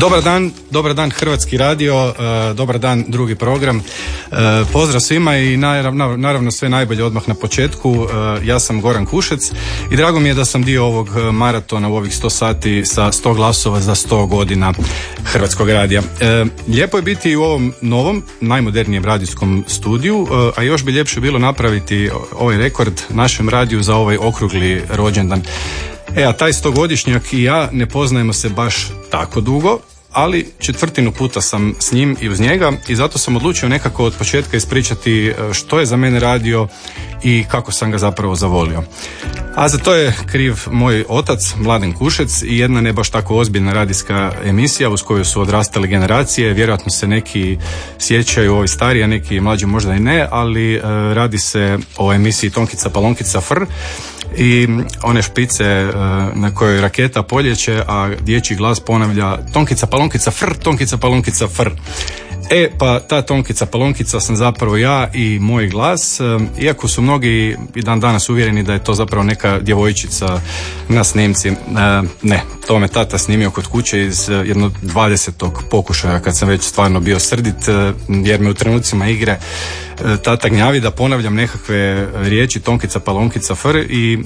Dobar dan, dobar dan Hrvatski radio, uh, dobar dan drugi program. Uh, pozdrav svima i naravno, naravno sve najbolje odmah na početku. Uh, ja sam Goran Kušec i drago mi je da sam dio ovog maratona u ovih 100 sati sa 100 glasova za 100 godina Hrvatskog radija. Lijepo je biti u ovom novom, najmodernijem radijskom studiju, a još bi ljepše bilo napraviti ovaj rekord našem radiju za ovaj okrugli rođendan. E, a taj stogodišnjak i ja ne poznajemo se baš tako dugo, ali četvrtinu puta sam s njim i uz njega i zato sam odlučio nekako od početka ispričati e, što je za mene radio i kako sam ga zapravo zavolio. A za to je kriv moj otac, Mladen Kušec i jedna ne baš tako ozbiljna radijska emisija uz koju su odrastale generacije. Vjerojatno se neki sjećaju ovi stariji, a neki mlađi možda i ne, ali e, radi se o emisiji Tonkica Palonkica Fr i one špice e, na kojoj raketa poljeće, a dječji glas ponavlja Tonkica Palonkica Fr, Tonkica Palonkica Fr. E, pa ta tonkica palonkica sam zapravo ja i moj glas, iako su mnogi i dan danas uvjereni da je to zapravo neka djevojčica na snimci. Ne, to me tata snimio kod kuće iz e, jednog dvadesetog pokušaja kad sam već stvarno bio srdit, jer me u trenucima igre tata gnjavi da ponavljam nekakve riječi tonkica palonkica fr i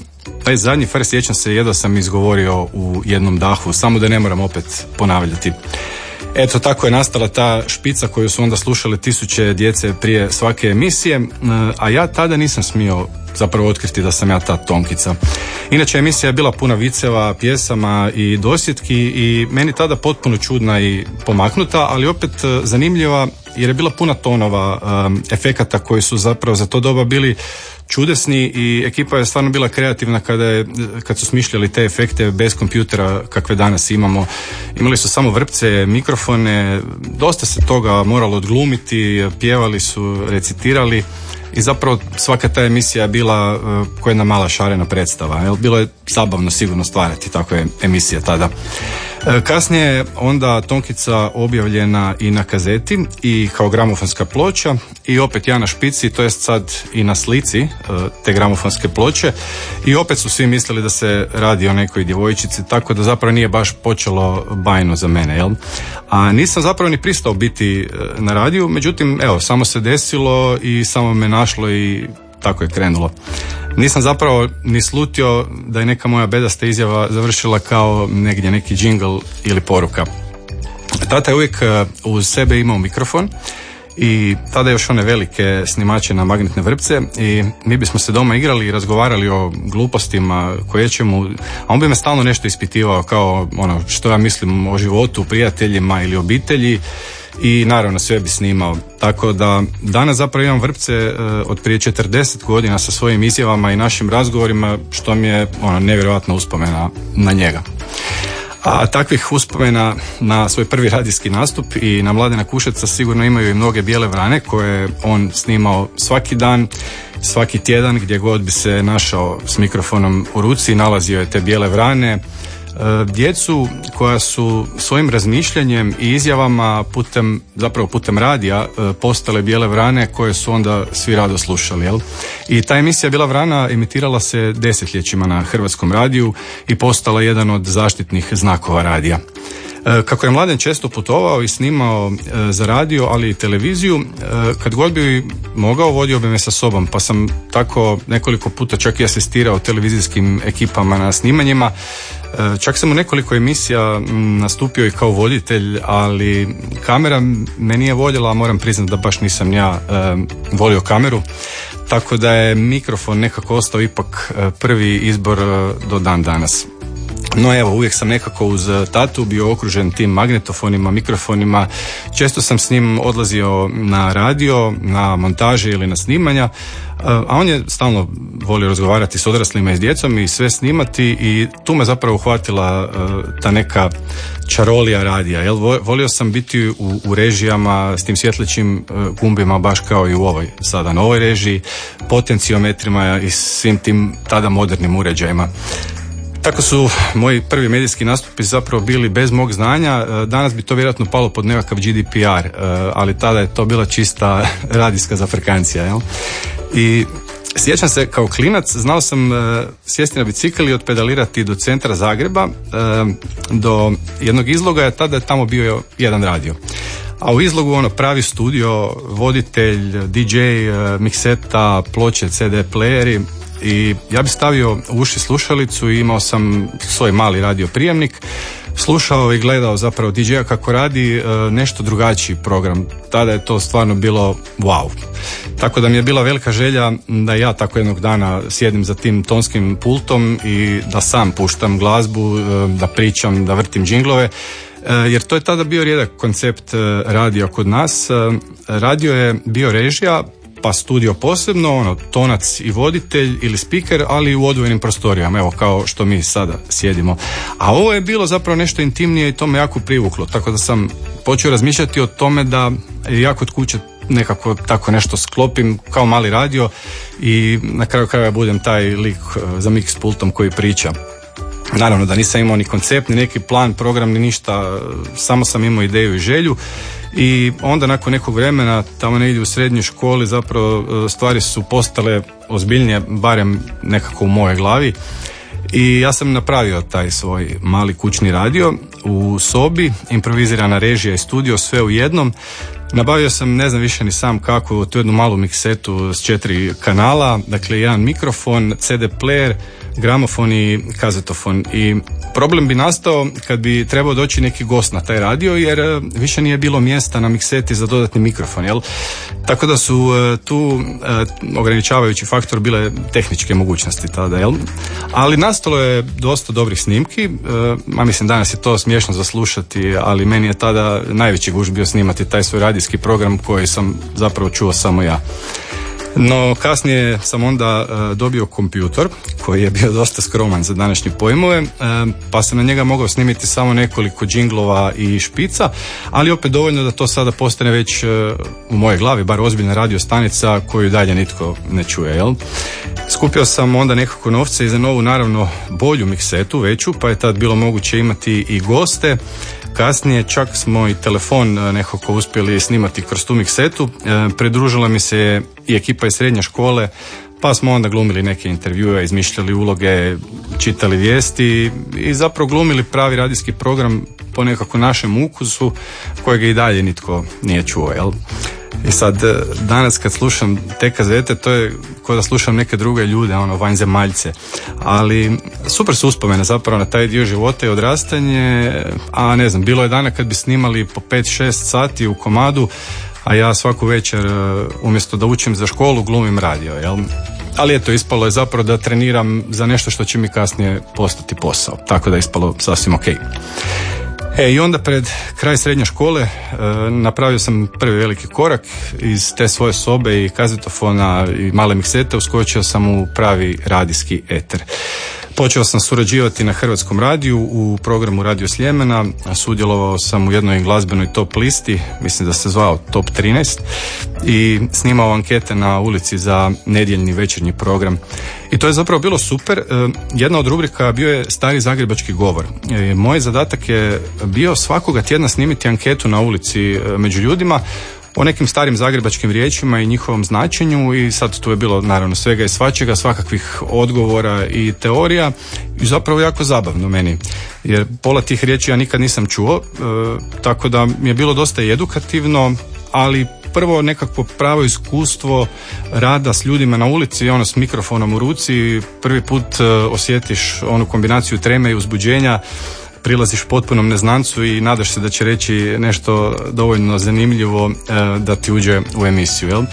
taj zadnji fr sjećam se jedva sam izgovorio u jednom dahu, samo da ne moram opet ponavljati. Eto, tako je nastala ta špica koju su onda slušali tisuće djece prije svake emisije, a ja tada nisam smio zapravo otkriti da sam ja ta tonkica. Inače, emisija je bila puna viceva, pjesama i dosjetki i meni tada potpuno čudna i pomaknuta, ali opet e, zanimljiva jer je bila puna tonova, efekata koji su zapravo za to doba bili čudesni i ekipa je stvarno bila kreativna kada je, kad su smišljali te efekte bez kompjutera kakve danas imamo. Imali su samo vrpce, mikrofone, dosta se toga moralo odglumiti, pjevali su, recitirali i zapravo svaka ta emisija je bila uh, koja jedna mala šarena predstava. Jel? Bilo je zabavno sigurno stvarati takve emisije tada. E, kasnije je onda Tonkica objavljena i na kazeti i kao gramofonska ploča i opet ja na špici, to jest sad i na slici e, te gramofonske ploče i opet su svi mislili da se radi o nekoj djevojčici, tako da zapravo nije baš počelo bajno za mene, jel? A nisam zapravo ni pristao biti e, na radiju, međutim, evo, samo se desilo i samo me našlo i tako je krenulo. Nisam zapravo ni slutio da je neka moja bedasta izjava završila kao negdje neki džingl ili poruka. Tata je uvijek e, uz sebe imao mikrofon i tada još one velike snimače na magnetne vrpce i mi bismo se doma igrali i razgovarali o glupostima koje ćemo, a on bi me stalno nešto ispitivao kao ono što ja mislim o životu, prijateljima ili obitelji i naravno sve bi snimao. Tako da danas zapravo imam vrpce e, od prije 40 godina sa svojim izjavama i našim razgovorima što mi je ono, nevjerojatna uspomena na njega. A takvih uspomena na svoj prvi radijski nastup i na Mladena Kušeca sigurno imaju i mnoge bijele vrane koje on snimao svaki dan, svaki tjedan gdje god bi se našao s mikrofonom u ruci, nalazio je te bijele vrane, djecu koja su svojim razmišljanjem i izjavama putem, zapravo putem radija e, postale bijele vrane koje su onda svi rado slušali. Jel? I ta emisija Bila vrana emitirala se desetljećima na Hrvatskom radiju i postala jedan od zaštitnih znakova radija. E, kako je Mladen često putovao i snimao za radio, ali i televiziju, kad god bi mogao, vodio bi me sa sobom, pa sam tako nekoliko puta čak i asistirao televizijskim ekipama na snimanjima. E, čak sam u nekoliko emisija nastupio i kao voditelj, ali kamera me nije voljela, a moram priznati da baš nisam ja e, volio kameru. Tako da je mikrofon nekako ostao ipak e, prvi izbor do dan danas. No evo, uvijek sam nekako uz tatu bio okružen tim magnetofonima, mikrofonima. Često sam s njim odlazio na radio, na montaže ili na snimanja. A on je stalno volio razgovarati s odraslima i s djecom i sve snimati i tu me zapravo uhvatila ta neka čarolija radija. Jel? Volio sam biti u, u režijama s tim svjetlećim gumbima baš kao i u ovoj sada novoj režiji, potenciometrima i svim tim tada modernim uređajima. Tako su moji prvi medijski nastupi zapravo bili bez mog znanja. E, danas bi to vjerojatno palo pod nekakav GDPR, e, ali tada je to bila čista radijska zafrekancija. Jel? I Sjećam se kao klinac, znao sam e, sjesti na bicikl i odpedalirati do centra Zagreba, do jednog izloga, je tada je tamo bio jedan radio. A u izlogu ono pravi studio, voditelj, DJ, mikseta, ploče, CD playeri i ja bi stavio u uši slušalicu i imao sam svoj mali radio prijemnik slušao i gledao zapravo DJ-a kako radi e, nešto drugačiji program. Tada je to stvarno bilo wow. Tako da mi je bila velika želja da ja tako jednog dana sjedim za tim tonskim pultom i da sam puštam glazbu, e, da pričam, da vrtim džinglove e, jer to je tada bio rijedak koncept radio kod nas. Radio je bio režija, pa studio posebno, ono, tonac i voditelj ili speaker, ali u odvojenim prostorijama, evo kao što mi sada sjedimo. A ovo je bilo zapravo nešto intimnije i to me jako privuklo, tako da sam počeo razmišljati o tome da ja kod kuće nekako tako nešto sklopim kao mali radio i na kraju krajeva budem taj lik eh, za mix pultom koji priča. Naravno da nisam imao ni koncept, ni neki plan, program, ni ništa, samo sam imao ideju i želju i onda nakon nekog vremena tamo negdje u srednjoj školi zapravo e, stvari su postale ozbiljnije, barem nekako u mojoj glavi i ja sam napravio taj svoj mali kućni radio u sobi, improvizirana režija i studio, sve u jednom. Nabavio sam, ne znam više ni sam kako, tu jednu malu miksetu s četiri kanala, dakle jedan mikrofon, CD player, gramofon i kazetofon i problem bi nastao kad bi trebao doći neki gost na taj radio jer e, više nije bilo mjesta na mikseti za dodatni mikrofon, jel? Tako da su e, tu e, ograničavajući faktor bile tehničke mogućnosti tada, jel? Ali nastalo je dosta dobrih snimki, a mislim danas je to smiješno zaslušati, ali meni je tada najveći guž bio snimati taj svoj radijski program koji sam zapravo čuo samo ja. No kasnije sam onda e, dobio kompjutor koji je bio dosta skroman za današnje pojmove, e, pa sam na njega mogao snimiti samo nekoliko džinglova i špica, ali opet dovoljno da to sada postane već e, u mojoj glavi, bar ozbiljna radio stanica koju dalje nitko ne čuje, jel? Skupio sam onda nekako novce i za novu naravno bolju miksetu, veću, pa je tad bilo moguće imati i goste Kasnije čak smo i telefon e, nekako uspjeli snimati kroz tu miksetu. E, pridružila mi se i ekipa iz srednje škole, pa smo onda glumili neke intervjue, izmišljali uloge, čitali vijesti i zapravo glumili pravi radijski program po nekako našem ukusu kojeg i dalje nitko nije čuo. Jel? I sad, e, danas kad slušam te kazete, to je kao da slušam neke druge ljude, ono, vanjzemaljce. Ali super su uspomene zapravo na taj dio života i odrastanje, a ne znam, bilo je dana kad bi snimali po 5-6 sati u komadu, a ja svaku večer, e, umjesto da učim za školu, glumim radio, jel? Ali eto, ispalo je zapravo da treniram za nešto što će mi kasnije postati posao. Tako da je ispalo sasvim ok. E, I onda pred kraj srednje škole e, napravio sam prvi veliki korak iz te svoje sobe i kazetofona i male miksete uskočio sam u pravi radijski eter. Počeo sam surađivati na Hrvatskom radiju u programu Radio Sljemena, sudjelovao sam u jednoj glazbenoj top listi, mislim da se zvao Top 13 i snimao ankete na ulici za nedjeljni večernji program. I to je zapravo bilo super. E, jedna od rubrika bio je stari zagrebački govor. E, moj zadatak je bio svakoga tjedna snimiti anketu na ulici e, među ljudima o nekim starim zagrebačkim riječima i njihovom značenju i sad tu je bilo naravno svega i svačega, svakakvih odgovora i teorija i zapravo jako zabavno meni jer pola tih riječi ja nikad nisam čuo tako da mi je bilo dosta edukativno ali prvo nekakvo pravo iskustvo rada s ljudima na ulici, ono s mikrofonom u ruci, prvi put e, osjetiš onu kombinaciju treme i uzbuđenja prilaziš potpunom neznancu i nadaš se da će reći nešto dovoljno zanimljivo e, da ti uđe u emisiju, jel?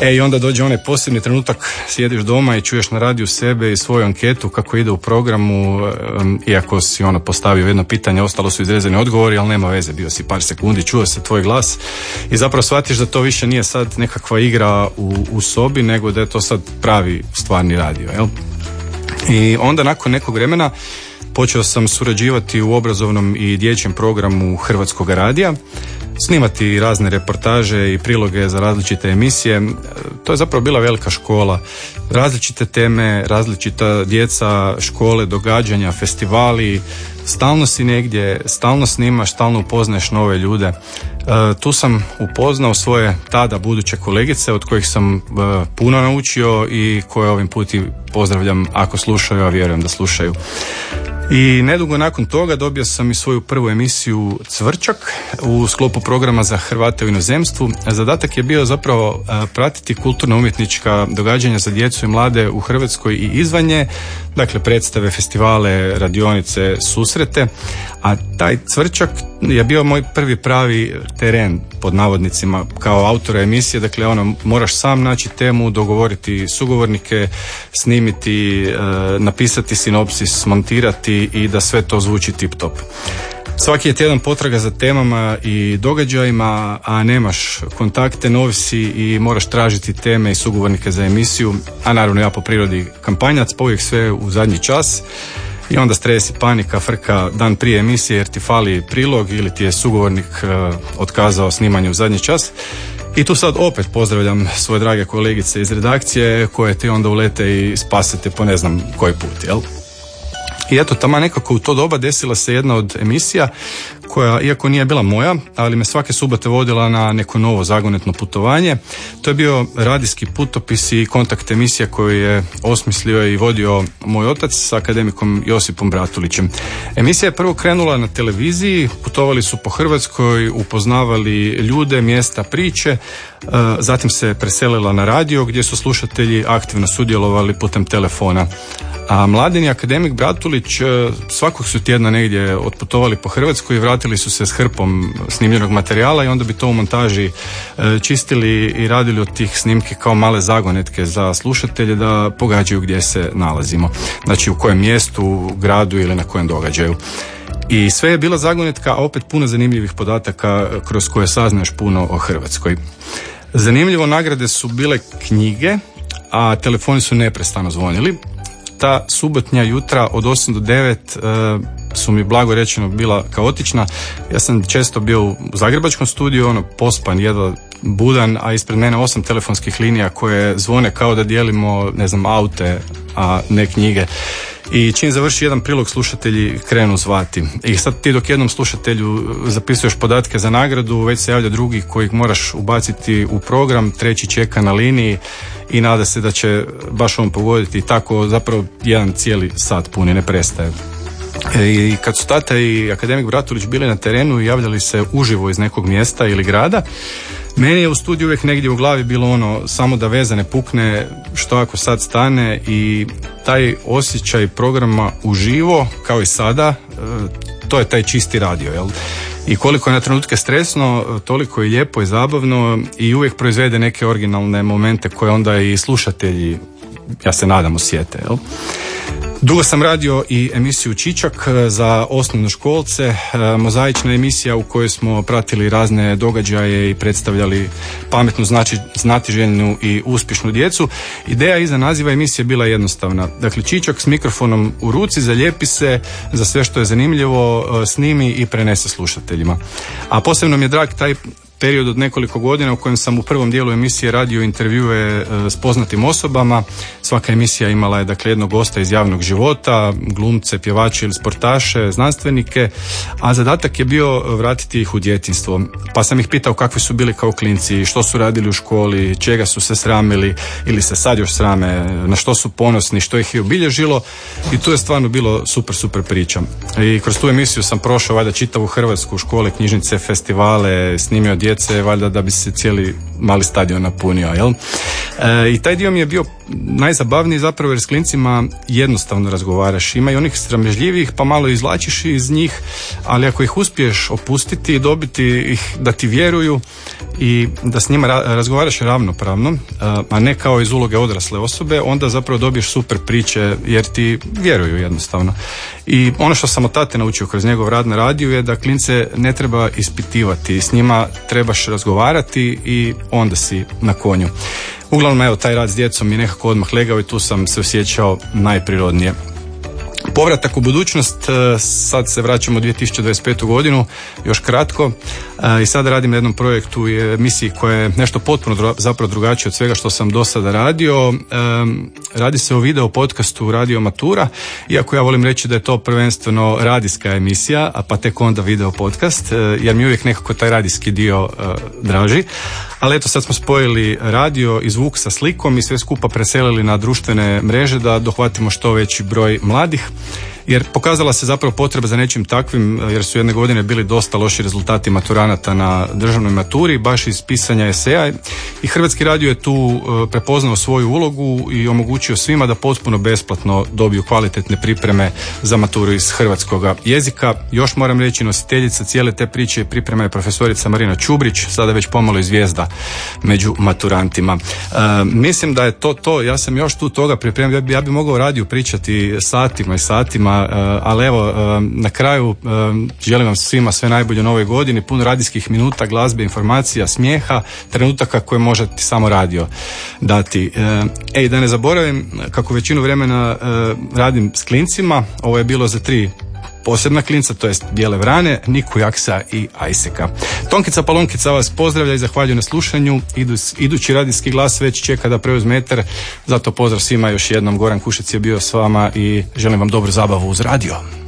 E i onda dođe onaj posebni trenutak, sjediš doma i čuješ na radiju sebe i svoju anketu kako ide u programu, iako si ono postavio jedno pitanje, ostalo su izrezani odgovori, ali nema veze, bio si par sekundi, čuo se tvoj glas i zapravo shvatiš da to više nije sad nekakva igra u, u sobi, nego da je to sad pravi stvarni radio, jel? I onda nakon nekog vremena Počeo sam surađivati u obrazovnom i dječjem programu Hrvatskog radija. Snimati razne reportaže i priloge za različite emisije. To je zapravo bila velika škola. Različite teme, različita djeca, škole, događanja, festivali, stalno si negdje, stalno snimaš, stalno upoznaješ nove ljude. E, tu sam upoznao svoje tada buduće kolegice od kojih sam e, puno naučio i koje ovim puti pozdravljam ako slušaju, a vjerujem da slušaju. I nedugo nakon toga dobio sam i svoju prvu emisiju Cvrčak u sklopu programa za Hrvate u inozemstvu. Zadatak je bio zapravo pratiti kulturno-umjetnička događanja za djecu i mlade u Hrvatskoj i izvanje, dakle predstave, festivale, radionice, susrete, a taj Cvrčak je bio moj prvi pravi teren pod navodnicima kao autora emisije, dakle ono moraš sam naći temu, dogovoriti sugovornike, snimiti, e, napisati sinopsis, montirati i da sve to zvuči tip top. Svaki je tjedan potraga za temama i događajima, a nemaš kontakte, novisi i moraš tražiti teme i sugovornike za emisiju, a naravno ja po prirodi kampanjac, pa uvijek sve u zadnji čas i onda stres i panika, frka dan prije emisije jer ti fali prilog ili ti je sugovornik uh, otkazao snimanje u zadnji čas. I tu sad opet pozdravljam svoje drage kolegice iz redakcije koje ti onda ulete i spasete po ne znam koji put, jel? I eto, tamo nekako u to doba desila se jedna od emisija koja, iako nije bila moja, ali me svake subote vodila na neko novo zagonetno putovanje. To je bio radijski putopis i kontakt emisija koju je osmislio i vodio moj otac s akademikom Josipom Bratulićem. Emisija je prvo krenula na televiziji, putovali su po Hrvatskoj, upoznavali ljude, mjesta, priče, e, zatim se preselila na radio gdje su slušatelji aktivno sudjelovali putem telefona. A mladini akademik Bratulić e, svakog su tjedna negdje otputovali po Hrvatskoj i vratili su se s hrpom snimljenog materijala i onda bi to u montaži e, čistili i radili od tih snimki kao male zagonetke za slušatelje da pogađaju gdje se nalazimo. Znači u kojem mjestu, gradu ili na kojem događaju. I sve je bila zagonetka, a opet puno zanimljivih podataka kroz koje saznaš puno o Hrvatskoj. Zanimljivo nagrade su bile knjige, a telefoni su neprestano zvonili ta subotnja jutra od 8 do 9 e, su mi blago rečeno bila kaotična. Ja sam često bio u zagrebačkom studiju, ono pospan, jedva budan, a ispred mene osam telefonskih linija koje zvone kao da dijelimo, ne znam, aute, a ne knjige. I čim završi jedan prilog, slušatelji krenu zvati. I sad ti dok jednom slušatelju zapisuješ podatke za nagradu, već se javlja drugi kojih moraš ubaciti u program, treći čeka na liniji i nada se da će baš on pogoditi tako zapravo jedan cijeli sat puni ne prestaje. E, I kad su tata i akademik Bratulić bili na terenu i javljali se uživo iz nekog mjesta ili grada, meni je u studiju uvijek negdje u glavi bilo ono samo da veza ne pukne, što ako sad stane i taj osjećaj programa uživo, kao i sada, e, to je taj čisti radio, jel? I koliko je na trenutke stresno, toliko je lijepo i zabavno i uvijek proizvede neke originalne momente koje onda i slušatelji, ja se nadam, osjete, jel? Dugo sam radio i emisiju Čičak e, za osnovno školce, e, mozaična emisija u kojoj smo pratili razne događaje i predstavljali pametnu, znači znatiželjnu i uspješnu djecu. Ideja iza naziva emisije bila jednostavna. Dakle, Čičak s mikrofonom u ruci zalijepi se za sve što je zanimljivo, e, snimi i prenese slušateljima. A posebno mi je drag taj period od nekoliko godina u kojem sam u prvom dijelu emisije radio intervjue e, s poznatim osobama. Svaka emisija imala je dakle jednog gosta iz javnog života, glumce, pjevače ili sportaše, znanstvenike, a zadatak je bio vratiti ih u djetinstvo. Pa sam ih pitao kakvi su bili kao klinci, što su radili u školi, čega su se sramili ili se sad još srame, na što su ponosni, što ih je obilježilo i tu je stvarno bilo super, super priča. I kroz tu emisiju sam prošao valjda čitavu Hrvatsku, škole, knjižnice, festivale, snimio djece, valjda da bi se cijeli mali stadion napunio, jel? E, I taj dio mi je bio najzabavniji zapravo jer s klincima jednostavno razgovaraš. Ima i onih sramežljivih pa malo izlačiš iz njih, ali ako ih uspiješ opustiti i dobiti ih da ti vjeruju i da s njima razgovaraš ravnopravno, e, a ne kao iz uloge odrasle osobe, onda zapravo dobiješ super priče jer ti vjeruju jednostavno. I ono što sam od tate naučio kroz njegov rad na radiju je da klince ne treba ispitivati, s njima trebaš razgovarati i onda si na konju. Uglavnom, evo, taj rad s djecom je nekako odmah legao i tu sam se osjećao najprirodnije. Povratak u budućnost, e, sad se vraćamo u 2025. godinu, još kratko e, i sada radim na jednom projektu i emisiji koja je nešto potpuno zapravo drugačije od svega što sam do sada radio. E, radi se o video podcastu Radio Matura, iako ja volim reći da je to prvenstveno radijska emisija, a pa tek onda video podcast, jer mi uvijek nekako taj radijski dio draži. Ali eto sad smo spojili radio i zvuk sa slikom i sve skupa preselili na društvene mreže da dohvatimo što veći broj mladih jer pokazala se zapravo potreba za nečim takvim jer su jedne godine bili dosta loši rezultati maturanata na državnoj maturi baš iz pisanja eseja i Hrvatski radio je tu e, prepoznao svoju ulogu i omogućio svima da potpuno besplatno dobiju kvalitetne pripreme za maturu iz hrvatskog jezika. Još moram reći nositeljica cijele te priče priprema je profesorica Marina Čubrić, sada već pomalo i zvijezda među maturantima. E, mislim da je to to, ja sam još tu toga pripremio, ja bi, ja bi mogao radio pričati satima i satima Eh, ali evo eh, na kraju eh, želim vam svima sve najbolje u novoj godini, puno radijskih minuta, glazbe, informacija, smijeha, trenutaka koje možete samo radio dati. Ej, da ne zaboravim, kako većinu vremena radim s klincima, ovo je bilo za tri posebna klinca, to jest Bijele Vrane, Niku Jaksa i Ajseka. Tonkica Palonkica vas pozdravlja i zahvaljuje na slušanju. Idu, idući radijski glas već čeka da preuzme metar, zato pozdrav svima još jednom. Goran Kušec je bio s vama i želim vam dobru zabavu uz radio.